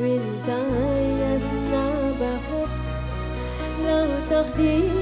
bintang yang senang bahos laut takdir